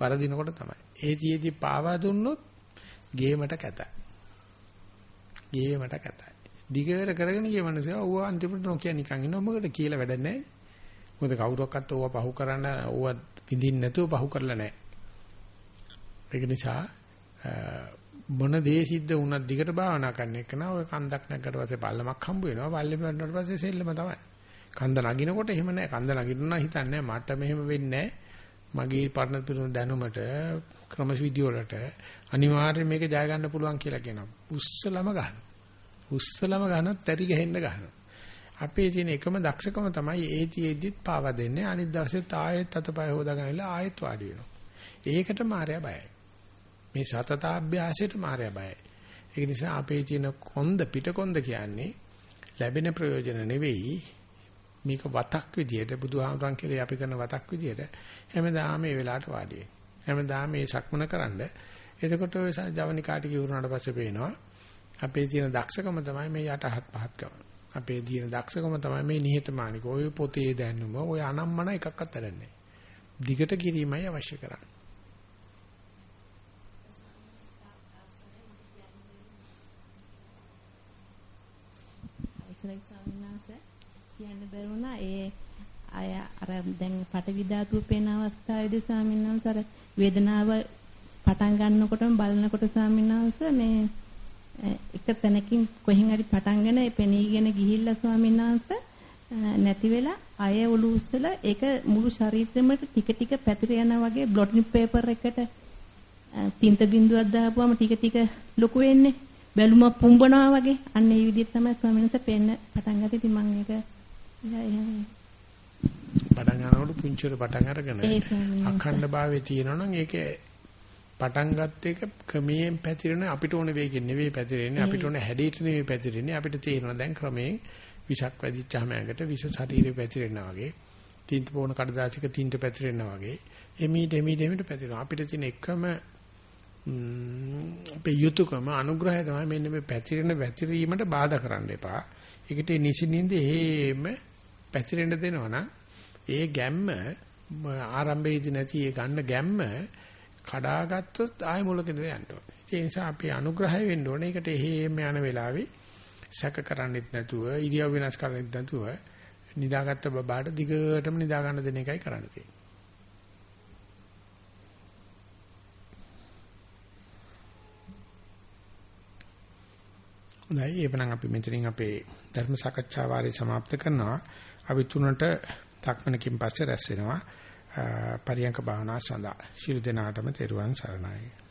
වරදිනකොට තමයි. ඒතියෙදි පාවා දුන්නොත් ගේමට කැතයි. ගේමට කැතයි. දිගට කරගෙන ගිය මනුස්සයා ඌව අන්තිමට නොකිය නිකන් ඉන්නවා මොකද කියලා වැඩක් නැහැ. මොකද කවුරක්වත් ඌව පහු කරන්න ඌව විඳින්න නැතුව පහු කරලා නැහැ. ඒක නිසා මොන දේ සිද්ධ වුණත් දිගට භාවනා කරන එක නා ඔය කන්දක් නැගකට පස්සේ පල්ලමක් හම්බ වෙනවා. පල්ලෙම වුණාට පස්සේ සෙල්ලම තමයි. කන්ද නගිනකොට එහෙම නැහැ. කන්ද නගින්නා හිතන්නේ මට මෙහෙම වෙන්නේ මගේ පරණ පිරුණු දැනුමට ක්‍රමවිදි වලට අනිවාර්යයෙන් මේක ජය ගන්න පුළුවන් කියලා කියනවා. උස්සලම ගන්න. උස්සලම ගන්නත් තැරි ගහෙන්න ගන්නවා. අපේ තියෙන එකම දක්ෂකම තමයි ඒතිෙද්දිත් පාවා දෙන්නේ. අනිත් දවසෙත් ආයෙත් අතපය හොදාගෙන ඉලා ආයෙත් වාඩි වෙනවා. ඒකට මායя බයයි. මේ සතතාභ්‍යාසයට මායя බයයි. ඒක නිසා අපේ තියෙන කොන්ද පිටකොන්ද කියන්නේ ලැබෙන ප්‍රයෝජන නෙවෙයි මේක වතක් විදියට බුදුහාමරන් කියලා අපි කරන වතක් විදියට හැමදාම මේ වෙලාවට වාඩි වෙන්න. හැමදාම මේ සක්මන කරන්න. එතකොට ඔය ජවනිකාටි කිවුරුනාට පස්සේ පේනවා අපේ තියෙන දක්ෂකම තමයි මේ යටහත් පහත් කරන. අපේ තියෙන දක්ෂකම තමයි මේ නිහතමානික. ඔය පොතේ දැනුම ඔය අනම්මන එකක්වත් වැඩන්නේ. දිගට කිරීමයි අවශ්‍ය කරන්නේ. ඉස්සරහ ස්වාමීන් වහන්සේ කියන්න බැරුණා. ඒ අය අර දැන් පටවි ධාතුව පේන අවස්ථාවේදී ස්වාමීන් වහන්සේ අර වේදනාව පටන් ගන්නකොටම බලනකොට ස්වාමීන් වහන්සේ මේ එක තැනකින් කොහෙන් හරි පටන්ගෙන පෙනීගෙන ගිහිල්ලා ස්වාමීන් වහන්සේ නැති වෙලා අය ඔලු උස්සලා ඒක මුළු ශරීරෙම ටික ටික පැතිර යනා වගේ බ්ලොටින් පේපර් එකට තින්ත බින්දුවක් දාපුවම ටික ටික ලොකු වෙන්නේ. බැලුම පුම්බනවා වගේ. අන්න ඒ විදිහට තමයි ස්වාමීන් වහන්සේ පෙන්න පටන් ගත්තේ. ඉතින් මම ඒක පටන් ගන්නකොට පුංචිර පටන් අරගෙන අඛණ්ඩ භාවයේ තියෙනවා නම් ඒකේ පටන් ගත්ත එක ක්‍රමයෙන් පැතිරෙන අපිට ඕන වේගෙන් නෙවෙයි පැතිරෙන්නේ. අපිට ඕන හැඩයට නෙවෙයි පැතිරෙන්නේ. අපිට තේරෙනවා දැන් ක්‍රමයෙන් විෂක් වැදිච්චාම ඇඟට විෂ ශරීරේ පැතිරෙනවා වගේ තින්ත පොණ කඩදාසික තින්ත පැතිරෙනවා වගේ එමීට එමීට එමීට පැතිරෙනවා. අපිට තියෙන එකම අපේ යුතුයකම අනුග්‍රහය තමයි මෙන්න මේ පැතිරෙන වැතිරීමට බාධා කරන්න එපා. ඒකට නිසින්ින්ද හේම පැතිරෙන්න දෙනවනම් ඒ ගැම්ම ආරම්භයේදී නැති ඒ ගන්න ගැම්ම කඩාගත්තොත් ආය මුලකද යන්න ඕනේ. ඒ නිසා අපි අනුග්‍රහය වෙන්න ඕනේ. ඒකට හේම යන වෙලාවේ සැක කරන්නෙත් නැතුව ඉරියව් වෙනස් කරන්නෙත් නැතුව නිදාගත්ත බබාට දිගටම නිදා ගන්න දෙන එකයි කරන්න තියෙන්නේ. හොඳයි එවනම් අපි මෙතනින් අපේ ධර්ම සාකච්ඡා වාරය સમાપ્ત කරනවා. අපි තුනට තක්මනකින් පස්සේ රැස් වෙනවා. පරියංක භාවනා සඳහා. ශිරු දිනාටම තෙරුවන් සරණයි.